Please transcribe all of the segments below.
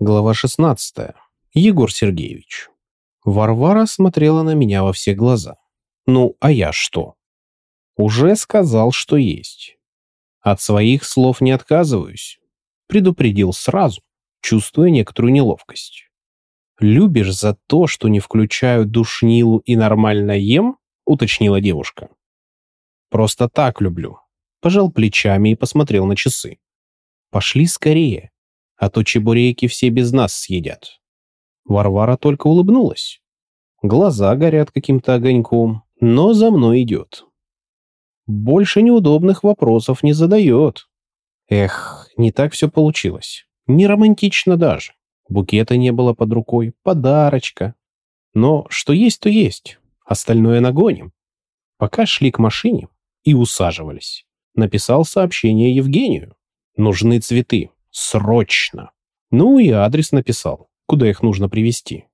Глава 16. Егор Сергеевич. Варвара смотрела на меня во все глаза. Ну, а я что? Уже сказал, что есть. От своих слов не отказываюсь. Предупредил сразу, чувствуя некоторую неловкость. «Любишь за то, что не включаю душнилу и нормально ем?» — уточнила девушка. «Просто так люблю». Пожал плечами и посмотрел на часы. «Пошли скорее, а то чебуреки все без нас съедят». Варвара только улыбнулась. Глаза горят каким-то огоньком, но за мной идет. Больше неудобных вопросов не задает. Эх, не так все получилось. Не романтично даже. Букета не было под рукой, подарочка. Но что есть, то есть. Остальное нагоним. Пока шли к машине и усаживались, написал сообщение Евгению. Нужны цветы. Срочно. Ну и адрес написал, куда их нужно привезти.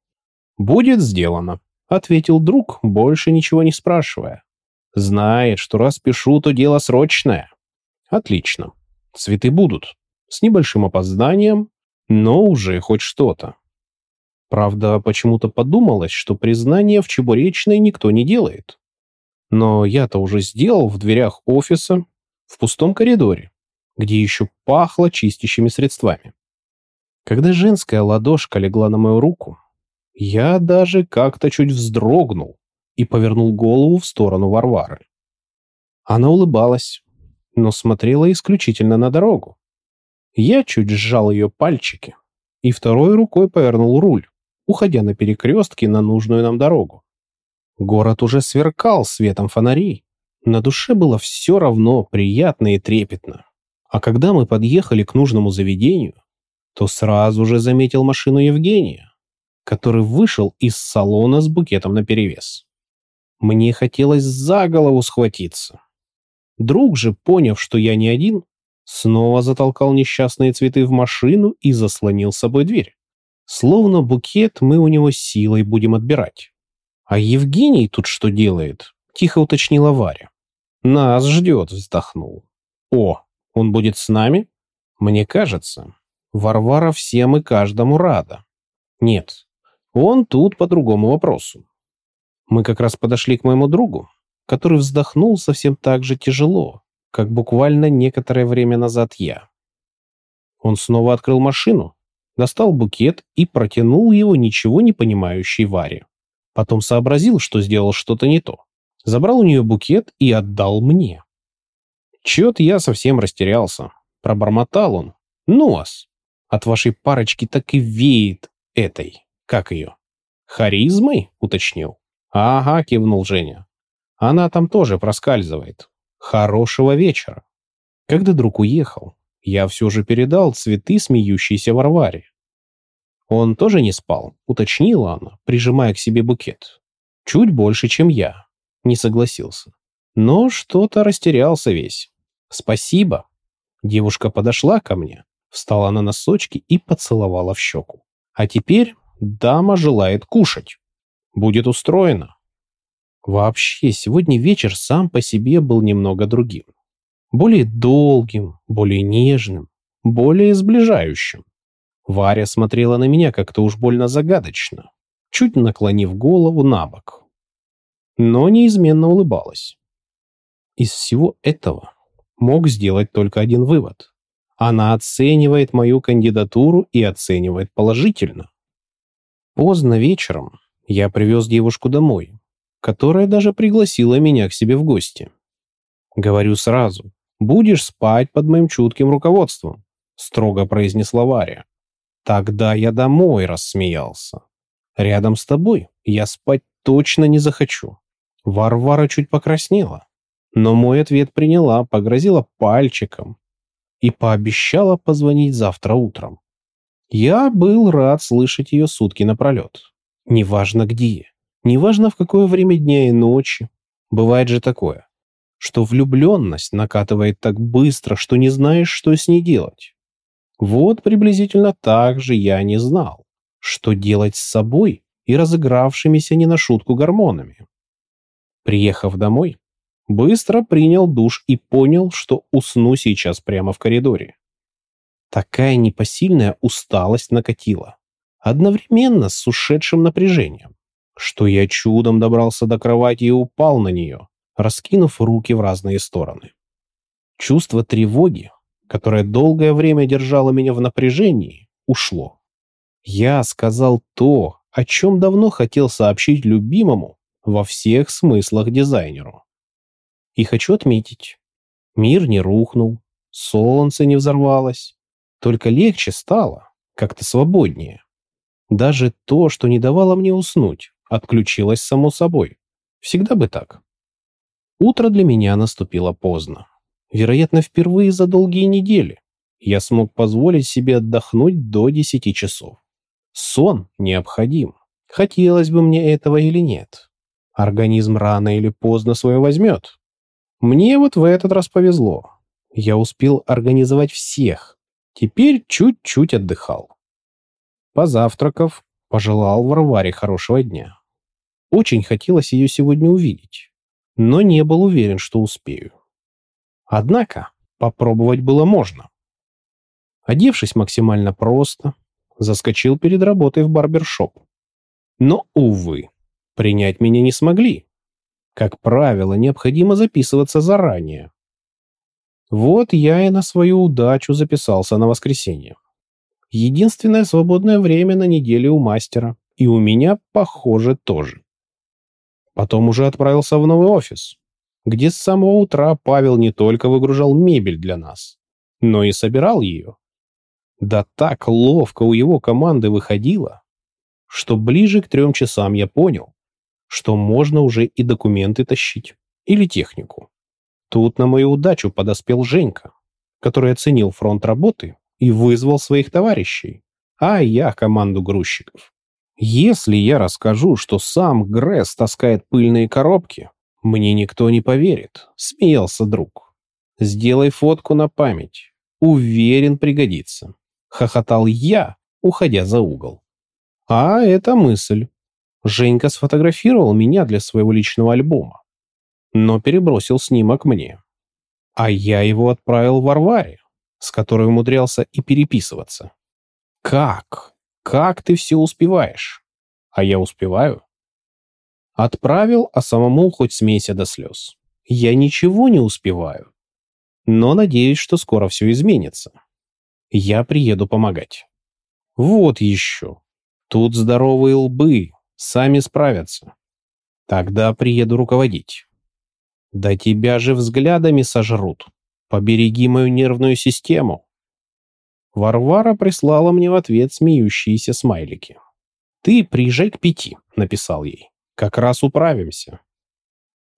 «Будет сделано», — ответил друг, больше ничего не спрашивая. «Знает, что раз пишу, то дело срочное». «Отлично. Цветы будут. С небольшим опозданием, но уже хоть что-то». Правда, почему-то подумалось, что признание в Чебуречной никто не делает. Но я-то уже сделал в дверях офиса, в пустом коридоре где еще пахло чистящими средствами. Когда женская ладошка легла на мою руку, я даже как-то чуть вздрогнул и повернул голову в сторону Варвары. Она улыбалась, но смотрела исключительно на дорогу. Я чуть сжал ее пальчики и второй рукой повернул руль, уходя на перекрестке на нужную нам дорогу. Город уже сверкал светом фонарей. На душе было все равно приятно и трепетно. А когда мы подъехали к нужному заведению, то сразу же заметил машину Евгения, который вышел из салона с букетом наперевес. Мне хотелось за голову схватиться. Друг же, поняв, что я не один, снова затолкал несчастные цветы в машину и заслонил с собой дверь. Словно букет мы у него силой будем отбирать. «А Евгений тут что делает?» — тихо уточнила Варя. «Нас ждет», — вздохнул. «О, он будет с нами? Мне кажется, Варвара всем и каждому рада. Нет, он тут по другому вопросу. Мы как раз подошли к моему другу, который вздохнул совсем так же тяжело, как буквально некоторое время назад я. Он снова открыл машину, достал букет и протянул его ничего не понимающей Варе. Потом сообразил, что сделал что-то не то. Забрал у нее букет и отдал мне. Чё-то я совсем растерялся. Пробормотал он. Вас. От вашей парочки так и веет этой. Как ее? Харизмой? Уточнил. Ага, кивнул Женя. Она там тоже проскальзывает. Хорошего вечера. Когда друг уехал, я все же передал цветы смеющейся Варваре. Он тоже не спал, уточнила она, прижимая к себе букет. Чуть больше, чем я. Не согласился. Но что-то растерялся весь. «Спасибо». Девушка подошла ко мне, встала на носочки и поцеловала в щеку. «А теперь дама желает кушать. Будет устроено». Вообще, сегодня вечер сам по себе был немного другим. Более долгим, более нежным, более сближающим. Варя смотрела на меня как-то уж больно загадочно, чуть наклонив голову на бок. Но неизменно улыбалась. Из всего этого мог сделать только один вывод. Она оценивает мою кандидатуру и оценивает положительно. Поздно вечером я привез девушку домой, которая даже пригласила меня к себе в гости. Говорю сразу, будешь спать под моим чутким руководством, строго произнесла Варя. Тогда я домой рассмеялся. Рядом с тобой я спать точно не захочу. Варвара чуть покраснела. Но мой ответ приняла, погрозила пальчиком и пообещала позвонить завтра утром. Я был рад слышать ее сутки напролет. Неважно где, неважно в какое время дня и ночи. Бывает же такое, что влюбленность накатывает так быстро, что не знаешь, что с ней делать. Вот приблизительно так же я не знал, что делать с собой и разыгравшимися не на шутку гормонами. Приехав домой, Быстро принял душ и понял, что усну сейчас прямо в коридоре. Такая непосильная усталость накатила, одновременно с ушедшим напряжением, что я чудом добрался до кровати и упал на нее, раскинув руки в разные стороны. Чувство тревоги, которое долгое время держало меня в напряжении, ушло. Я сказал то, о чем давно хотел сообщить любимому во всех смыслах дизайнеру. И хочу отметить, мир не рухнул, солнце не взорвалось, только легче стало, как-то свободнее. Даже то, что не давало мне уснуть, отключилось само собой. Всегда бы так. Утро для меня наступило поздно. Вероятно, впервые за долгие недели я смог позволить себе отдохнуть до 10 часов. Сон необходим. Хотелось бы мне этого или нет. Организм рано или поздно свое возьмет. Мне вот в этот раз повезло. Я успел организовать всех, Теперь чуть-чуть отдыхал. Позавтракав, пожелал Варваре хорошего дня. Очень хотелось ее сегодня увидеть, но не был уверен, что успею. Однако попробовать было можно. Одевшись максимально просто, заскочил перед работой в барбершоп. Но, увы, принять меня не смогли. Как правило, необходимо записываться заранее, вот я и на свою удачу записался на воскресенье. Единственное свободное время на неделе у мастера. И у меня, похоже, тоже. Потом уже отправился в новый офис, где с самого утра Павел не только выгружал мебель для нас, но и собирал ее. Да так ловко у его команды выходило, что ближе к трем часам я понял, что можно уже и документы тащить, или технику. Тут на мою удачу подоспел Женька, который оценил фронт работы и вызвал своих товарищей, а я команду грузчиков. Если я расскажу, что сам Гресс таскает пыльные коробки, мне никто не поверит, смеялся друг. Сделай фотку на память. Уверен, пригодится. Хохотал я, уходя за угол. А это мысль. Женька сфотографировал меня для своего личного альбома но перебросил снимок мне. А я его отправил Варваре, с которой умудрялся и переписываться. Как? Как ты все успеваешь? А я успеваю? Отправил, а самому хоть смейся до слез. Я ничего не успеваю. Но надеюсь, что скоро все изменится. Я приеду помогать. Вот еще. Тут здоровые лбы, сами справятся. Тогда приеду руководить. Да тебя же взглядами сожрут. Побереги мою нервную систему. Варвара прислала мне в ответ смеющиеся смайлики. «Ты приезжай к пяти», — написал ей. «Как раз управимся».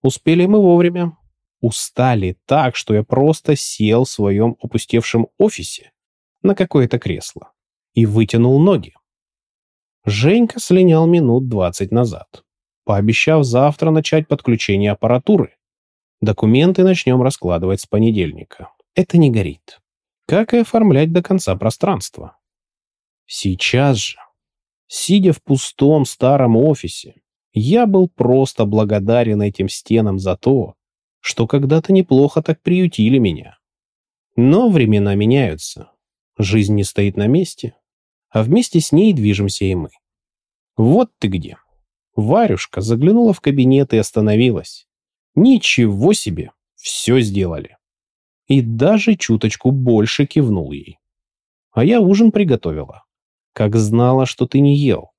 Успели мы вовремя. Устали так, что я просто сел в своем опустевшем офисе на какое-то кресло и вытянул ноги. Женька слинял минут двадцать назад, пообещав завтра начать подключение аппаратуры, Документы начнем раскладывать с понедельника. Это не горит. Как и оформлять до конца пространства. Сейчас же, сидя в пустом старом офисе, я был просто благодарен этим стенам за то, что когда-то неплохо так приютили меня. Но времена меняются. Жизнь не стоит на месте, а вместе с ней движемся и мы. Вот ты где. Варюшка заглянула в кабинет и остановилась. Ничего себе, все сделали. И даже чуточку больше кивнул ей. А я ужин приготовила, как знала, что ты не ел.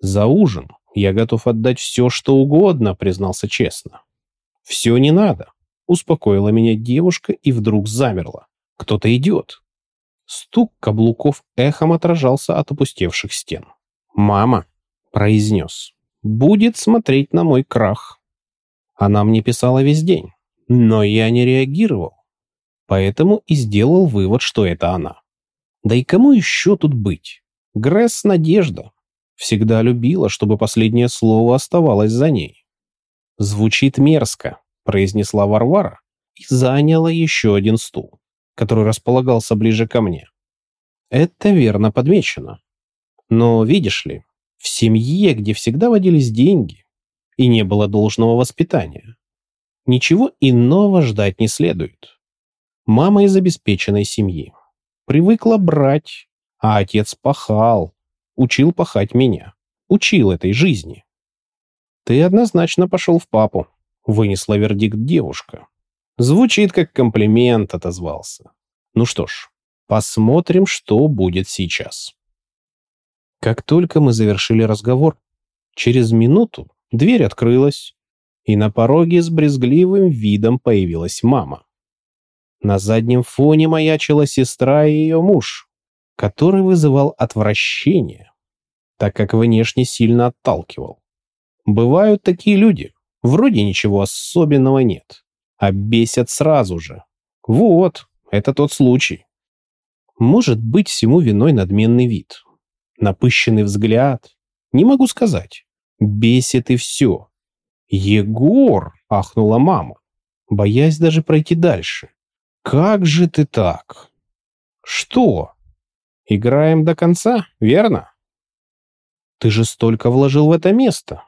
За ужин я готов отдать все, что угодно, признался честно. Все не надо, успокоила меня девушка и вдруг замерла. Кто-то идет. Стук каблуков эхом отражался от опустевших стен. «Мама», — произнес, — «будет смотреть на мой крах». Она мне писала весь день, но я не реагировал. Поэтому и сделал вывод, что это она. Да и кому еще тут быть? Гресс Надежда. Всегда любила, чтобы последнее слово оставалось за ней. «Звучит мерзко», — произнесла Варвара и заняла еще один стул, который располагался ближе ко мне. Это верно подмечено. Но, видишь ли, в семье, где всегда водились деньги, и не было должного воспитания. Ничего иного ждать не следует. Мама из обеспеченной семьи. Привыкла брать, а отец пахал, учил пахать меня, учил этой жизни. Ты однозначно пошел в папу, вынесла вердикт девушка. Звучит как комплимент, отозвался. Ну что ж, посмотрим, что будет сейчас. Как только мы завершили разговор, через минуту дверь открылась, и на пороге с брезгливым видом появилась мама. На заднем фоне маячила сестра и ее муж, который вызывал отвращение, так как внешне сильно отталкивал. Бывают такие люди, вроде ничего особенного нет, а бесят сразу же. Вот, это тот случай. Может быть, всему виной надменный вид, напыщенный взгляд. Не могу сказать. Бесит и все. «Егор!» — ахнула мама, боясь даже пройти дальше. «Как же ты так?» «Что? Играем до конца, верно?» «Ты же столько вложил в это место.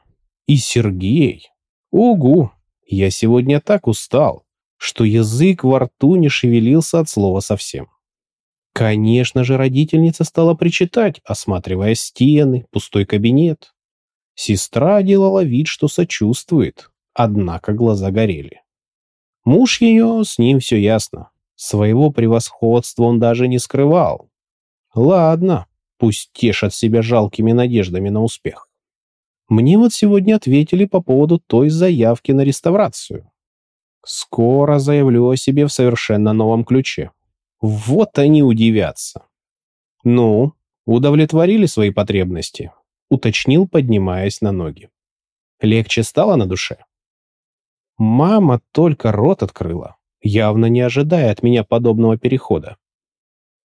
И Сергей. Угу, я сегодня так устал, что язык во рту не шевелился от слова совсем. Конечно же, родительница стала причитать, осматривая стены, пустой кабинет. Сестра делала вид, что сочувствует, однако глаза горели. Муж ее, с ним все ясно. Своего превосходства он даже не скрывал. Ладно, пусть тешат себя жалкими надеждами на успех. Мне вот сегодня ответили по поводу той заявки на реставрацию. Скоро заявлю о себе в совершенно новом ключе. Вот они удивятся. Ну, удовлетворили свои потребности? Уточнил, поднимаясь на ноги. Легче стало на душе? Мама только рот открыла, явно не ожидая от меня подобного перехода.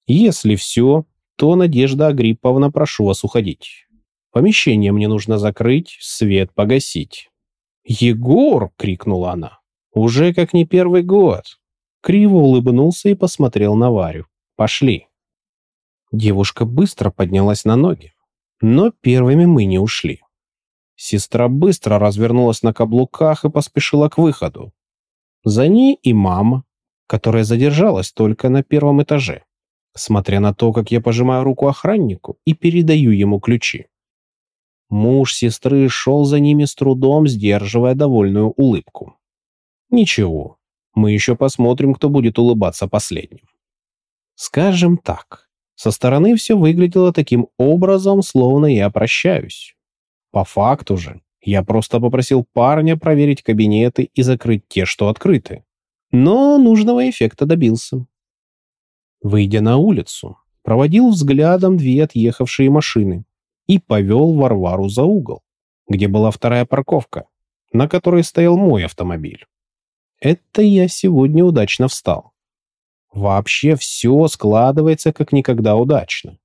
Если все, то, Надежда Агрипповна, прошу вас уходить. Помещение мне нужно закрыть, свет погасить. «Егор!» — крикнула она. «Уже как не первый год!» Криво улыбнулся и посмотрел на Варю. «Пошли!» Девушка быстро поднялась на ноги, но первыми мы не ушли. Сестра быстро развернулась на каблуках и поспешила к выходу. За ней и мама, которая задержалась только на первом этаже, смотря на то, как я пожимаю руку охраннику и передаю ему ключи. Муж сестры шел за ними с трудом, сдерживая довольную улыбку. Ничего, мы еще посмотрим, кто будет улыбаться последним. Скажем так, со стороны все выглядело таким образом, словно я прощаюсь. По факту же, я просто попросил парня проверить кабинеты и закрыть те, что открыты. Но нужного эффекта добился. Выйдя на улицу, проводил взглядом две отъехавшие машины и повел Варвару за угол, где была вторая парковка, на которой стоял мой автомобиль. Это я сегодня удачно встал. Вообще все складывается как никогда удачно.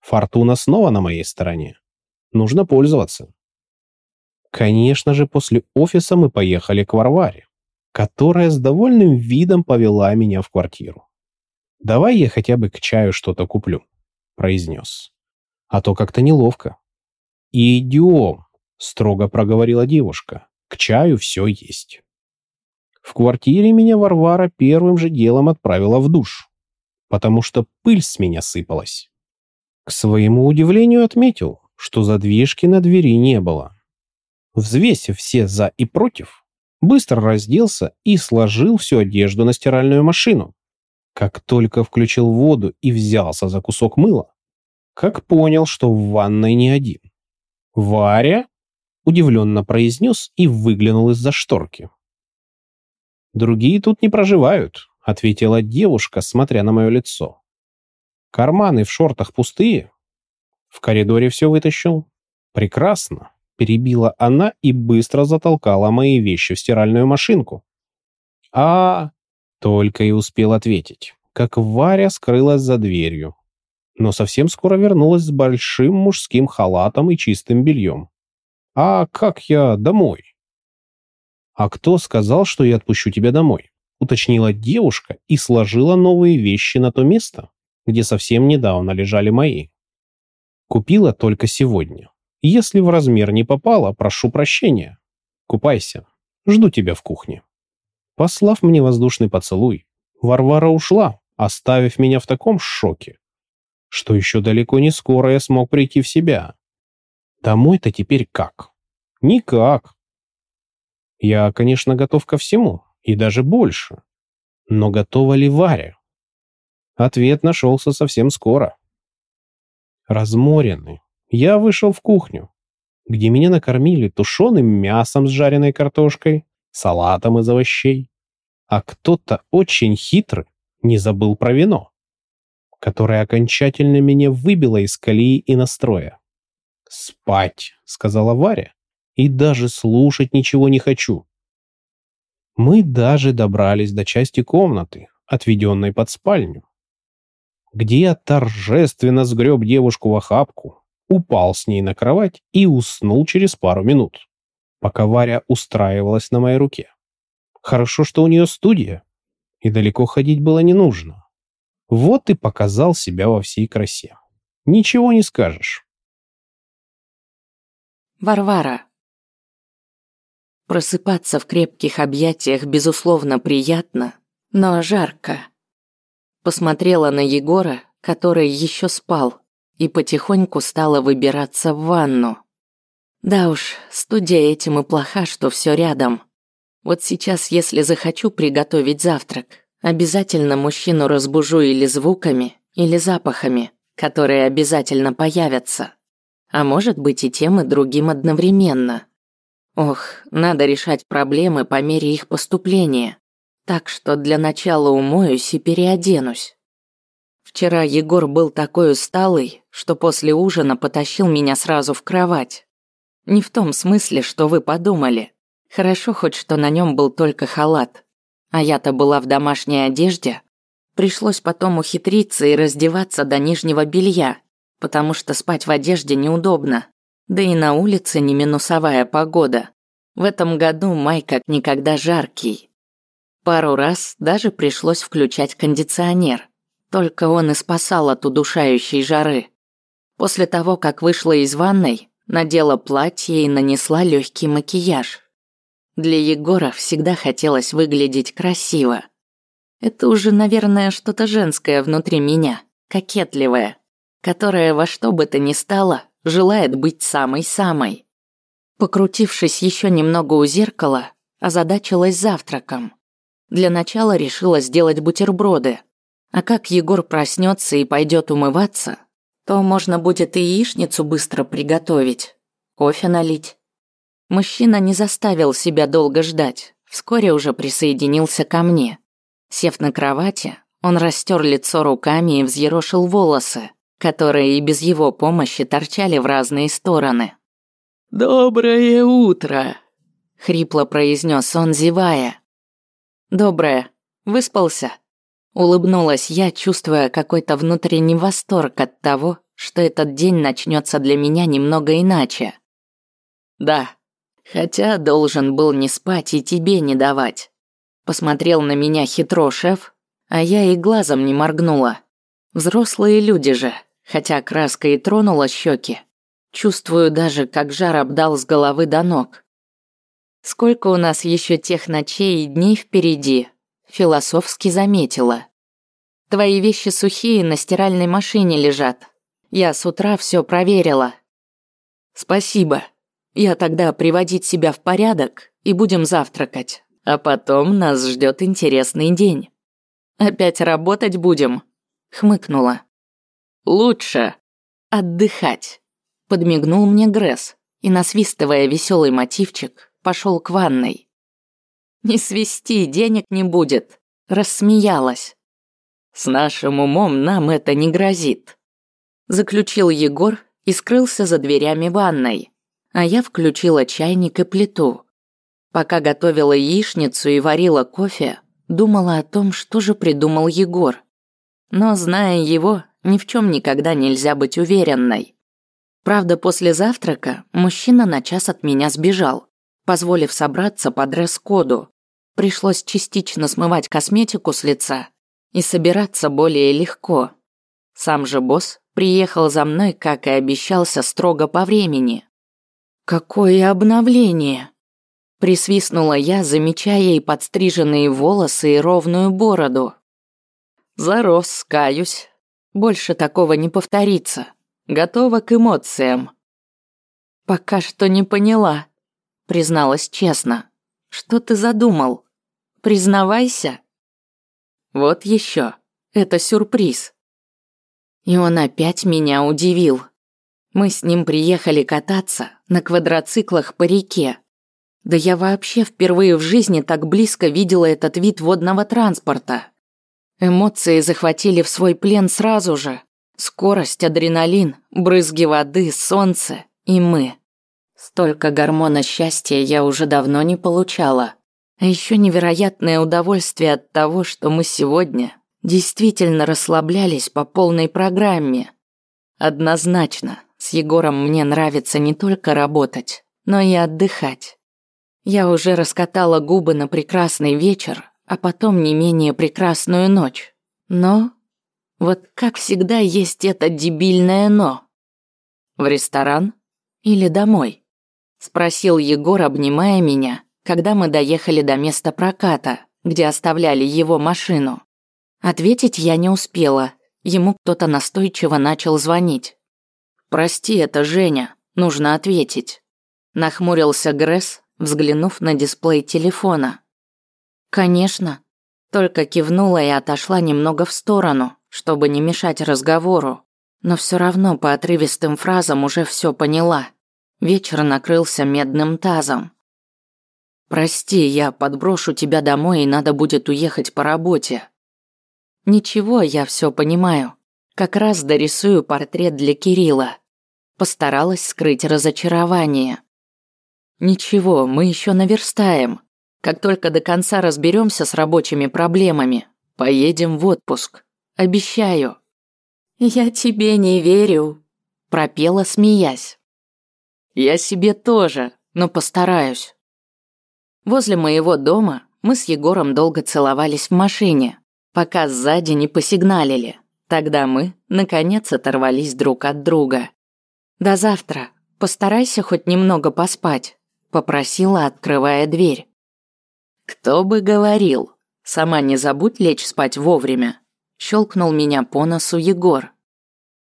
Фортуна снова на моей стороне. Нужно пользоваться. Конечно же, после офиса мы поехали к Варваре, которая с довольным видом повела меня в квартиру. «Давай я хотя бы к чаю что-то куплю», — произнес. «А то как-то неловко». «Идем», — строго проговорила девушка. «К чаю все есть». В квартире меня Варвара первым же делом отправила в душ, потому что пыль с меня сыпалась. К своему удивлению отметил, что задвижки на двери не было. Взвесив все «за» и «против», быстро разделся и сложил всю одежду на стиральную машину. Как только включил воду и взялся за кусок мыла, как понял, что в ванной не один. «Варя?» — удивленно произнес и выглянул из-за шторки. «Другие тут не проживают», — ответила девушка, смотря на мое лицо. «Карманы в шортах пустые?» В коридоре все вытащил. Прекрасно. Перебила она и быстро затолкала мои вещи в стиральную машинку. А, только и успел ответить, как Варя скрылась за дверью. Но совсем скоро вернулась с большим мужским халатом и чистым бельем. А как я домой? А кто сказал, что я отпущу тебя домой? Уточнила девушка и сложила новые вещи на то место, где совсем недавно лежали мои. Купила только сегодня. Если в размер не попало, прошу прощения. Купайся. Жду тебя в кухне. Послав мне воздушный поцелуй, Варвара ушла, оставив меня в таком шоке, что еще далеко не скоро я смог прийти в себя. Домой-то теперь как? Никак. Я, конечно, готов ко всему, и даже больше. Но готова ли Варя? Ответ нашелся совсем скоро. Разморенный, я вышел в кухню, где меня накормили тушеным мясом с жареной картошкой, салатом из овощей. А кто-то очень хитрый не забыл про вино, которое окончательно меня выбило из колеи и настроя. «Спать», — сказала Варя, — «и даже слушать ничего не хочу». Мы даже добрались до части комнаты, отведенной под спальню, где я торжественно сгреб девушку в охапку, упал с ней на кровать и уснул через пару минут, пока Варя устраивалась на моей руке. Хорошо, что у нее студия, и далеко ходить было не нужно. Вот и показал себя во всей красе. Ничего не скажешь. Варвара. Просыпаться в крепких объятиях, безусловно, приятно, но жарко. Посмотрела на Егора, который еще спал, и потихоньку стала выбираться в ванну. Да уж, студия этим и плоха, что все рядом. Вот сейчас, если захочу приготовить завтрак, обязательно мужчину разбужу или звуками, или запахами, которые обязательно появятся. А может быть и тем, и другим одновременно. Ох, надо решать проблемы по мере их поступления. Так что для начала умоюсь и переоденусь. Вчера Егор был такой усталый, что после ужина потащил меня сразу в кровать. Не в том смысле, что вы подумали. Хорошо хоть, что на нем был только халат. А я-то была в домашней одежде. Пришлось потом ухитриться и раздеваться до нижнего белья, потому что спать в одежде неудобно. Да и на улице не минусовая погода. В этом году май как никогда жаркий. Пару раз даже пришлось включать кондиционер. Только он и спасал от удушающей жары. После того, как вышла из ванной, надела платье и нанесла легкий макияж. Для Егора всегда хотелось выглядеть красиво. Это уже, наверное, что-то женское внутри меня, кокетливое которая во что бы то ни стало желает быть самой-самой. Покрутившись еще немного у зеркала, озадачилась завтраком. Для начала решила сделать бутерброды. А как Егор проснется и пойдет умываться, то можно будет и яичницу быстро приготовить, кофе налить. Мужчина не заставил себя долго ждать, вскоре уже присоединился ко мне. Сев на кровати, он растер лицо руками и взъерошил волосы, которые и без его помощи торчали в разные стороны. «Доброе утро!» — хрипло произнес он, зевая. «Доброе. Выспался?» Улыбнулась я, чувствуя какой-то внутренний восторг от того, что этот день начнется для меня немного иначе. «Да, хотя должен был не спать и тебе не давать». Посмотрел на меня хитро шеф, а я и глазом не моргнула. Взрослые люди же, хотя краска и тронула щеки. Чувствую даже, как жар обдал с головы до ног. Сколько у нас еще тех ночей и дней впереди, философски заметила. Твои вещи сухие на стиральной машине лежат. Я с утра все проверила. Спасибо. Я тогда приводить себя в порядок и будем завтракать. А потом нас ждет интересный день. Опять работать будем? Хмыкнула. Лучше отдыхать. Подмигнул мне Гресс и, насвистывая веселый мотивчик, пошел к ванной. «Не свисти, денег не будет», – рассмеялась. «С нашим умом нам это не грозит», – заключил Егор и скрылся за дверями ванной, а я включила чайник и плиту. Пока готовила яичницу и варила кофе, думала о том, что же придумал Егор. Но, зная его, ни в чем никогда нельзя быть уверенной. Правда, после завтрака мужчина на час от меня сбежал, позволив собраться по дресс-коду. Пришлось частично смывать косметику с лица и собираться более легко. Сам же босс приехал за мной, как и обещался, строго по времени. «Какое обновление!» Присвистнула я, замечая и подстриженные волосы, и ровную бороду. Зарос, каюсь. Больше такого не повторится. Готова к эмоциям. Пока что не поняла, призналась честно. Что ты задумал? Признавайся. Вот еще. Это сюрприз. И он опять меня удивил. Мы с ним приехали кататься на квадроциклах по реке. Да я вообще впервые в жизни так близко видела этот вид водного транспорта. Эмоции захватили в свой плен сразу же. Скорость, адреналин, брызги воды, солнце и мы. Столько гормона счастья я уже давно не получала. А еще невероятное удовольствие от того, что мы сегодня действительно расслаблялись по полной программе. Однозначно, с Егором мне нравится не только работать, но и отдыхать. Я уже раскатала губы на прекрасный вечер, а потом не менее прекрасную ночь. Но вот как всегда есть это дебильное «но». В ресторан или домой? Спросил Егор, обнимая меня, когда мы доехали до места проката, где оставляли его машину. Ответить я не успела. Ему кто-то настойчиво начал звонить. «Прости, это Женя. Нужно ответить». Нахмурился Гресс, взглянув на дисплей телефона. «Конечно». Только кивнула и отошла немного в сторону, чтобы не мешать разговору. Но все равно по отрывистым фразам уже все поняла. Вечер накрылся медным тазом. «Прости, я подброшу тебя домой, и надо будет уехать по работе». «Ничего, я все понимаю. Как раз дорисую портрет для Кирилла». Постаралась скрыть разочарование. «Ничего, мы еще наверстаем. Как только до конца разберемся с рабочими проблемами, поедем в отпуск. Обещаю». «Я тебе не верю», – пропела, смеясь. «Я себе тоже, но постараюсь». Возле моего дома мы с Егором долго целовались в машине, пока сзади не посигналили. Тогда мы, наконец, оторвались друг от друга. «До завтра. Постарайся хоть немного поспать», – попросила, открывая дверь. «Кто бы говорил? Сама не забудь лечь спать вовремя», – щелкнул меня по носу Егор.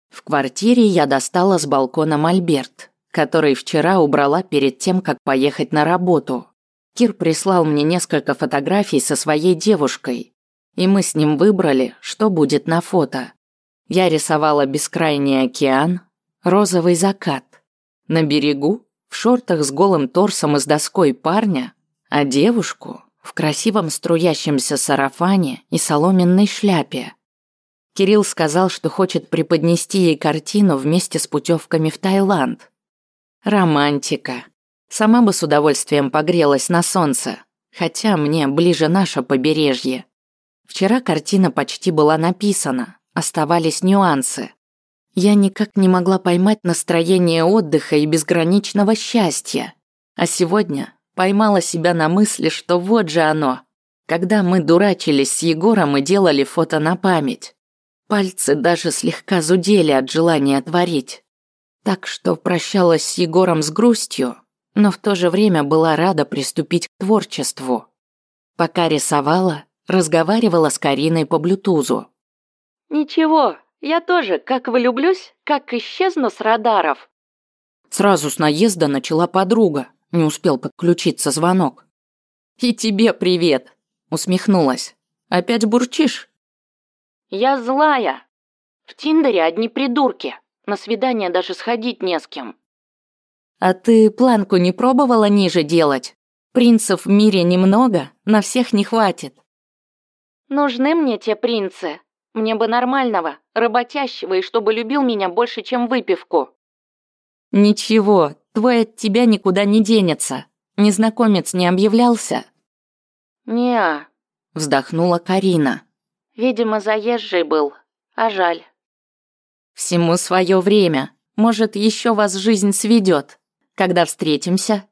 В квартире я достала с балкона мольберт, который вчера убрала перед тем, как поехать на работу. Кир прислал мне несколько фотографий со своей девушкой, и мы с ним выбрали, что будет на фото. Я рисовала бескрайний океан, розовый закат. На берегу, в шортах с голым торсом и с доской парня, а девушку в красивом струящемся сарафане и соломенной шляпе. Кирилл сказал, что хочет преподнести ей картину вместе с путевками в Таиланд. Романтика. Сама бы с удовольствием погрелась на солнце, хотя мне ближе наше побережье. Вчера картина почти была написана, оставались нюансы. Я никак не могла поймать настроение отдыха и безграничного счастья. А сегодня Поймала себя на мысли, что вот же оно. Когда мы дурачились с Егором и делали фото на память. Пальцы даже слегка зудели от желания творить. Так что прощалась с Егором с грустью, но в то же время была рада приступить к творчеству. Пока рисовала, разговаривала с Кариной по блютузу. «Ничего, я тоже, как влюблюсь, как исчезну с радаров». Сразу с наезда начала подруга, не успел подключиться звонок. «И тебе привет!» – усмехнулась. «Опять бурчишь?» «Я злая. В Тиндере одни придурки. На свидание даже сходить не с кем». «А ты планку не пробовала ниже делать? Принцев в мире немного, на всех не хватит». «Нужны мне те принцы. Мне бы нормального, работящего и чтобы любил меня больше, чем выпивку». «Ничего, Твой от тебя никуда не денется. Незнакомец не объявлялся?» «Не-а», вздохнула Карина. «Видимо, заезжий был, а жаль». «Всему свое время. Может, еще вас жизнь сведет. Когда встретимся?»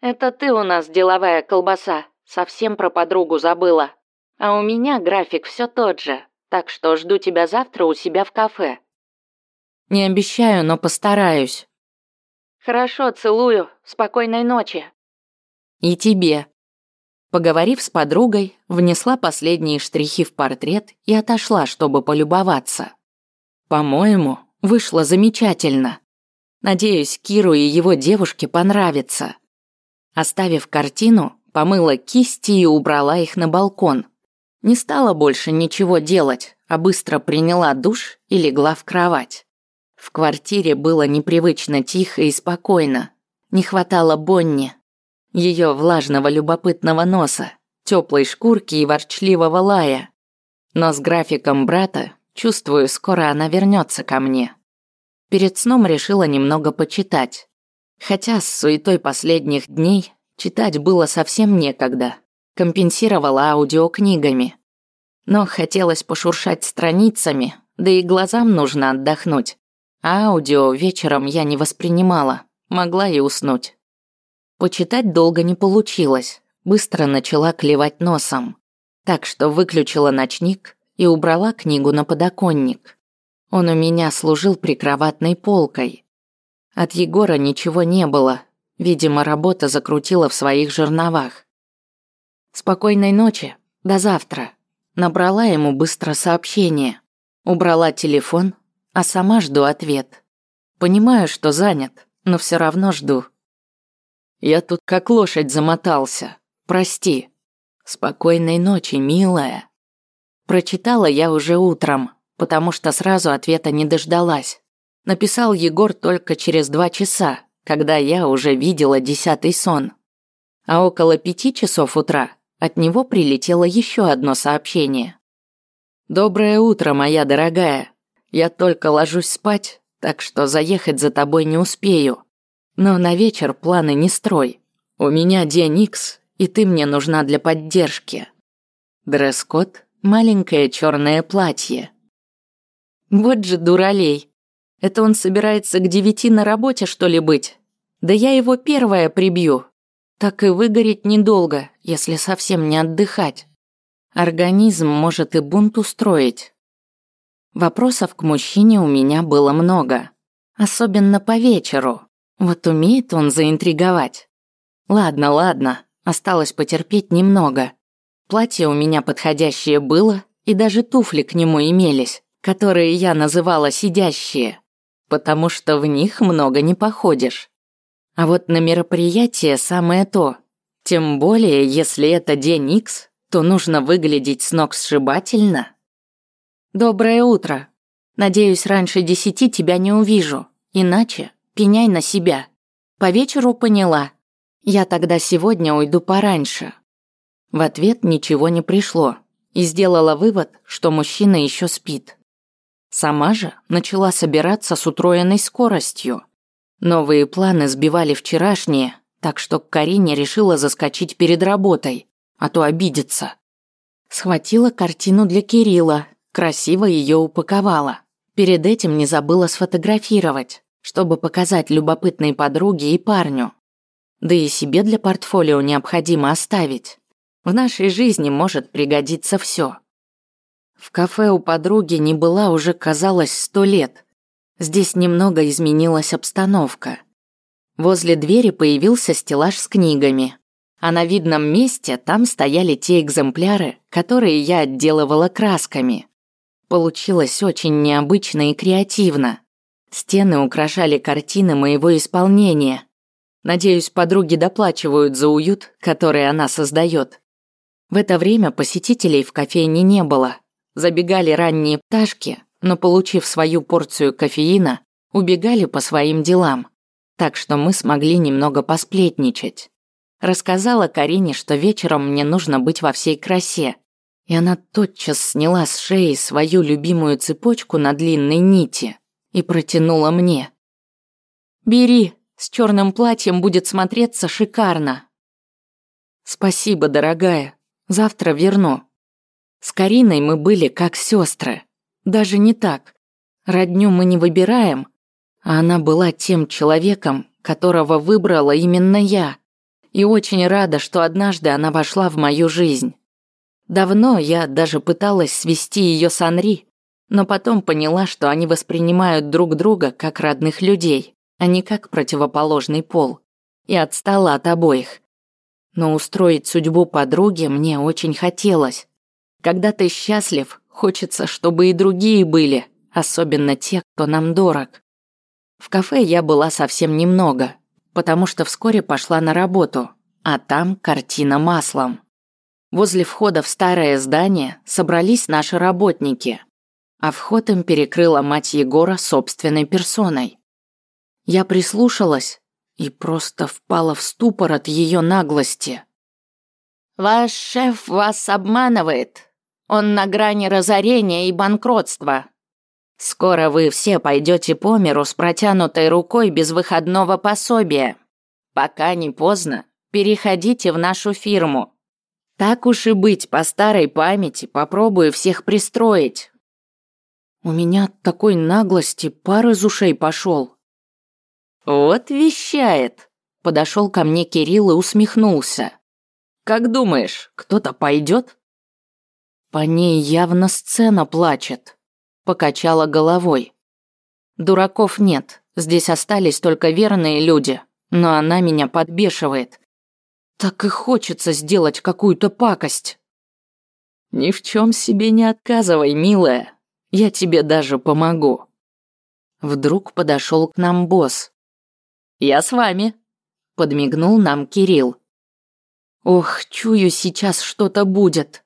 «Это ты у нас деловая колбаса. Совсем про подругу забыла. А у меня график все тот же, так что жду тебя завтра у себя в кафе». «Не обещаю, но постараюсь. Хорошо, целую. Спокойной ночи. И тебе. Поговорив с подругой, внесла последние штрихи в портрет и отошла, чтобы полюбоваться. По-моему, вышло замечательно. Надеюсь, Киру и его девушке понравится. Оставив картину, помыла кисти и убрала их на балкон. Не стала больше ничего делать, а быстро приняла душ и легла в кровать. В квартире было непривычно тихо и спокойно. Не хватало Бонни, ее влажного любопытного носа, теплой шкурки и ворчливого лая. Но с графиком брата, чувствую, скоро она вернется ко мне. Перед сном решила немного почитать. Хотя с суетой последних дней читать было совсем некогда. Компенсировала аудиокнигами. Но хотелось пошуршать страницами, да и глазам нужно отдохнуть. А аудио вечером я не воспринимала, могла и уснуть. Почитать долго не получилось, быстро начала клевать носом. Так что выключила ночник и убрала книгу на подоконник. Он у меня служил прикроватной полкой. От Егора ничего не было, видимо, работа закрутила в своих жерновах. Спокойной ночи, до завтра. Набрала ему быстро сообщение. Убрала телефон, а сама жду ответ. Понимаю, что занят, но все равно жду. Я тут как лошадь замотался. Прости. Спокойной ночи, милая. Прочитала я уже утром, потому что сразу ответа не дождалась. Написал Егор только через два часа, когда я уже видела десятый сон. А около пяти часов утра от него прилетело еще одно сообщение. «Доброе утро, моя дорогая. Я только ложусь спать, так что заехать за тобой не успею. Но на вечер планы не строй. У меня день Икс, и ты мне нужна для поддержки. Дресс-код – маленькое черное платье. Вот же дуралей. Это он собирается к девяти на работе, что ли, быть? Да я его первая прибью. Так и выгореть недолго, если совсем не отдыхать. Организм может и бунт устроить. Вопросов к мужчине у меня было много. Особенно по вечеру. Вот умеет он заинтриговать. Ладно, ладно, осталось потерпеть немного. Платье у меня подходящее было, и даже туфли к нему имелись, которые я называла сидящие, потому что в них много не походишь. А вот на мероприятие самое то. Тем более, если это день Икс, то нужно выглядеть с ног сшибательно. Доброе утро. Надеюсь, раньше десяти тебя не увижу, иначе пеняй на себя. По вечеру поняла. Я тогда сегодня уйду пораньше. В ответ ничего не пришло и сделала вывод, что мужчина еще спит. Сама же начала собираться с утроенной скоростью. Новые планы сбивали вчерашние, так что Карине решила заскочить перед работой, а то обидится. Схватила картину для Кирилла, красиво ее упаковала. Перед этим не забыла сфотографировать чтобы показать любопытной подруге и парню. Да и себе для портфолио необходимо оставить. В нашей жизни может пригодиться все. В кафе у подруги не была уже, казалось, сто лет. Здесь немного изменилась обстановка. Возле двери появился стеллаж с книгами, а на видном месте там стояли те экземпляры, которые я отделывала красками. Получилось очень необычно и креативно. Стены украшали картины моего исполнения. Надеюсь, подруги доплачивают за уют, который она создает. В это время посетителей в кофейне не было. Забегали ранние пташки, но, получив свою порцию кофеина, убегали по своим делам. Так что мы смогли немного посплетничать. Рассказала Карине, что вечером мне нужно быть во всей красе. И она тотчас сняла с шеи свою любимую цепочку на длинной нити и протянула мне. «Бери, с черным платьем будет смотреться шикарно». «Спасибо, дорогая, завтра верну». С Кариной мы были как сестры. Даже не так. Родню мы не выбираем, а она была тем человеком, которого выбрала именно я. И очень рада, что однажды она вошла в мою жизнь. Давно я даже пыталась свести ее с Анри, но потом поняла, что они воспринимают друг друга как родных людей, а не как противоположный пол, и отстала от обоих. но устроить судьбу подруге мне очень хотелось. Когда ты счастлив, хочется, чтобы и другие были, особенно те, кто нам дорог. В кафе я была совсем немного, потому что вскоре пошла на работу, а там картина маслом. Возле входа в старое здание собрались наши работники, а вход им перекрыла мать Егора собственной персоной. Я прислушалась и просто впала в ступор от ее наглости. «Ваш шеф вас обманывает. Он на грани разорения и банкротства. Скоро вы все пойдете по миру с протянутой рукой без выходного пособия. Пока не поздно, переходите в нашу фирму. Так уж и быть, по старой памяти попробую всех пристроить». У меня от такой наглости пар из ушей пошел. «Вот вещает!» Подошел ко мне Кирилл и усмехнулся. «Как думаешь, кто-то пойдет?» По ней явно сцена плачет. Покачала головой. Дураков нет, здесь остались только верные люди, но она меня подбешивает. Так и хочется сделать какую-то пакость. Ни в чем себе не отказывай, милая. Я тебе даже помогу. Вдруг подошел к нам босс. «Я с вами», – подмигнул нам Кирилл. «Ох, чую, сейчас что-то будет.